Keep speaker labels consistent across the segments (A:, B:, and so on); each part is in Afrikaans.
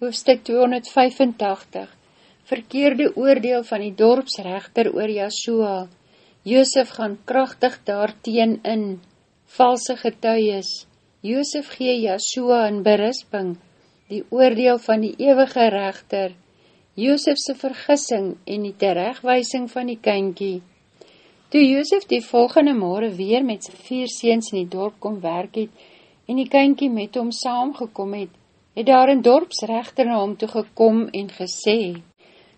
A: Hoofstuk 285 Verkeerde oordeel van die dorpsrechter oor Yahshua. Joosef gaan krachtig daarteen in Valse getuies. Joosef gee Yahshua in berisping Die oordeel van die eeuwige rechter. Joosefse vergissing en die terechtwijsing van die kynkie Toe Joosef die volgende morgen weer met sy vier seens in die dorp kom werk het en die kynkie met hom saamgekom het, het daar een dorpsrechter na hom toe gekom en gesê,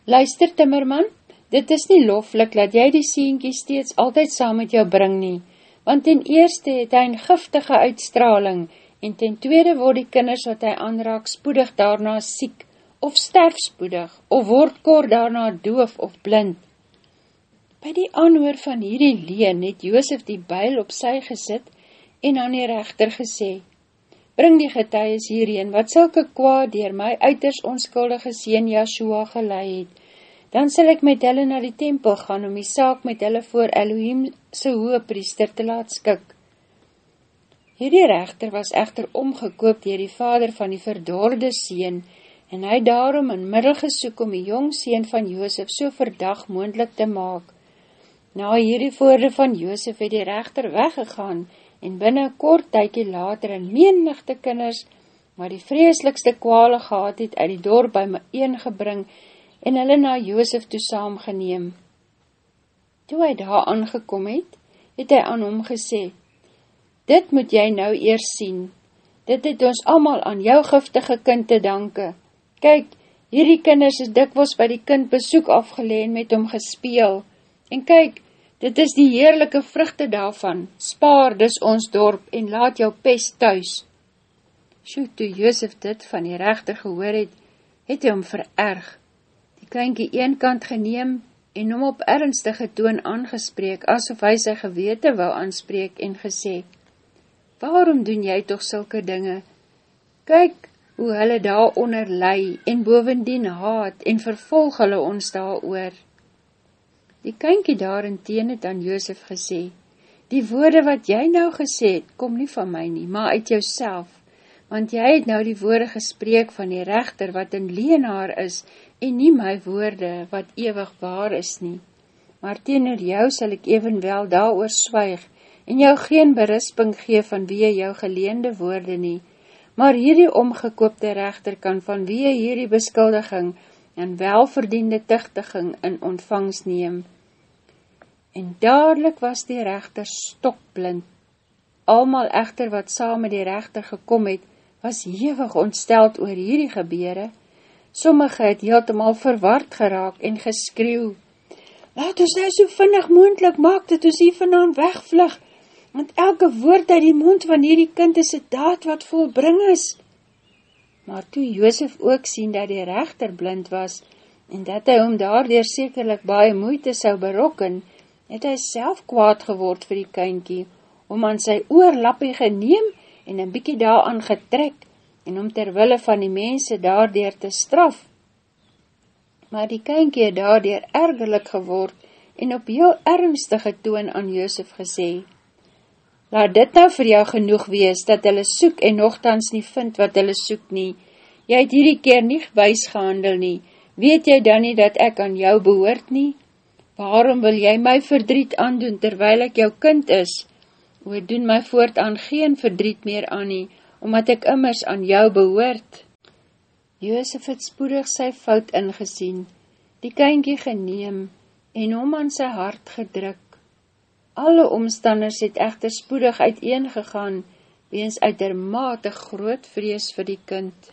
A: Luister, timmerman, dit is nie loflik dat jy die sienkie steeds altyd saam met jou bring nie, want ten eerste het hy een giftige uitstraling, en ten tweede word die kinders wat hy aanraak spoedig daarna siek, of sterf spoedig, of word kort daarna doof of blind. By die aanhoor van hierdie leen het Joosef die buil op sy gesit en aan die rechter gesê, Bring die getuies hierheen, wat sylke kwaad dier my uiters onskuldige sien Yahshua gelei het. Dan sal ek met hulle na die tempel gaan om die saak met hulle voor Elohim sy hoge priester te laat skik. Hierdie rechter was echter omgekoop dier die vader van die verdorde sien en hy daarom in middel gesoek om die jong sien van Joosef so verdag moendlik te maak. Na hierdie voorde van Joosef het die rechter weggegaan en binnen kort tykie later in menigte kinders, maar die vreeslikste kwale gehad het uit die dorp by my een gebring en hulle na Joosef toe saamgeneem. Toe hy daar aangekom het, het hy aan hom gesê, Dit moet jy nou eers sien, dit het ons allemaal aan jou giftige kind te danke. Kyk, hierdie kinders is dikwels by die kind besoek afgeleen met hom gespeel, en kyk, Dit is die heerlijke vruchte daarvan, spaar dus ons dorp en laat jou pest thuis. Sjoe, toe Joosef dit van die rechter gehoor het, het hy hom vererg. Die kleinkie een kant geneem en hom op ernstige toon aangespreek, asof hy sy gewete wou aanspreek en gesê, Waarom doen jy toch sulke dinge? Kyk hoe hulle daar onder lei en bovendien haat en vervolg hulle ons daar oor. Die kynkie daarenteen het aan Joosef gesê, Die woorde wat jy nou gesê het, kom nie van my nie, maar uit jouself, want jy het nou die woorde gespreek van die rechter wat een leenaar is, en nie my woorde wat ewig waar is nie. Maar teenoor jou sal ek evenwel daar oor swyg, en jou geen berisping gee van wie jou geleende woorde nie, maar hierdie omgekoopte rechter kan van wie hierdie beskuldiging en welverdiende tichtiging in ontvangs neem. En dadelijk was die rechter stokblind. Almal echter wat saam met die rechter gekom het, was hevig ontsteld oor hierdie gebeure. Sommige het heeltemaal verward geraak en geskreeuw. Laat ons nou so vinnig moendlik maak, dat ons hier vanaan wegvlug, want elke woord uit die mond van hierdie kind is een daad wat volbring is. Maar toe Joosef ook sien dat die rechter blind was, en dat hy om daardoor sekerlik baie moeite sou berokken, het hy self kwaad geword vir die kynkie, om aan sy oorlappie geneem en een bykie daaraan getrek, en om terwille van die mense daardoor te straf. Maar die kynkie het daardoor ergerlik geword, en op heel ernstige toon aan Joosef gesê, Laat dit nou vir jou genoeg wees, dat hulle soek en nogthans nie vind wat hulle soek nie. Jy het hierdie keer nie wees gehandel nie. Weet jy dan nie dat ek aan jou behoort nie? Waarom wil jy my verdriet aandoen, terwyl ek jou kind is? O, doen my voortaan geen verdriet meer aan nie, omdat ek immers aan jou behoort. Joosef het spoedig sy fout ingesien, die kynkie geneem, en hom aan sy hart gedruk. Alle omstanders het echter spoedig uiteengegaan, weens uit der mate groot vrees vir die kind.